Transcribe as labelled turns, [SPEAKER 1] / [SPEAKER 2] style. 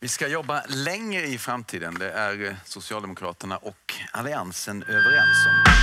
[SPEAKER 1] Vi ska jobba längre i framtiden. Det är eh, Socialdemokraterna och Alliansen överens om.